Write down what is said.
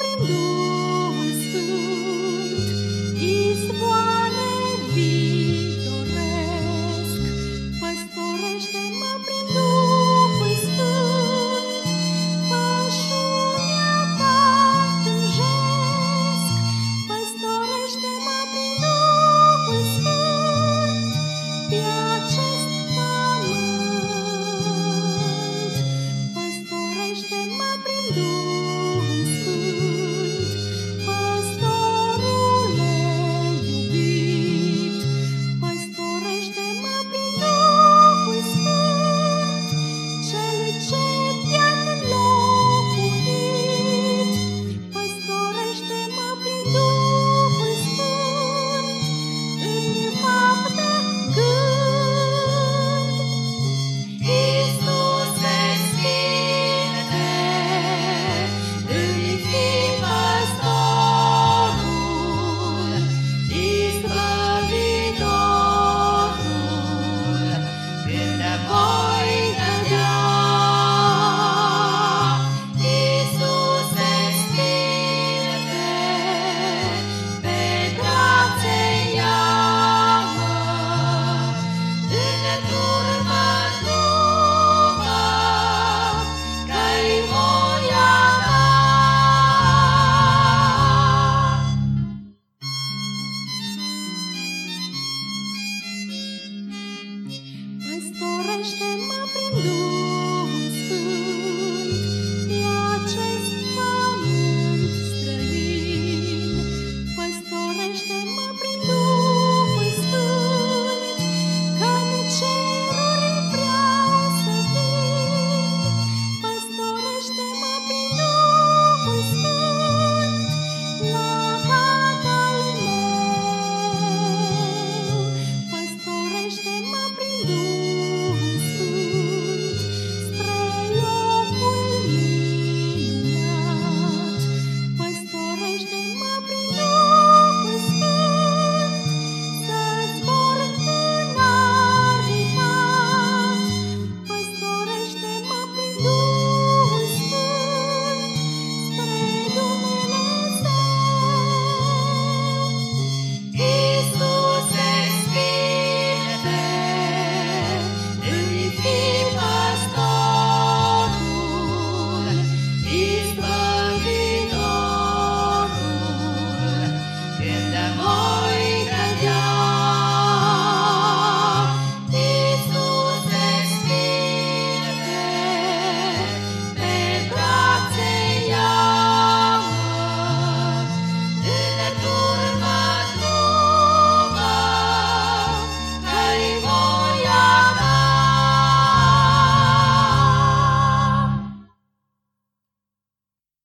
aprendo.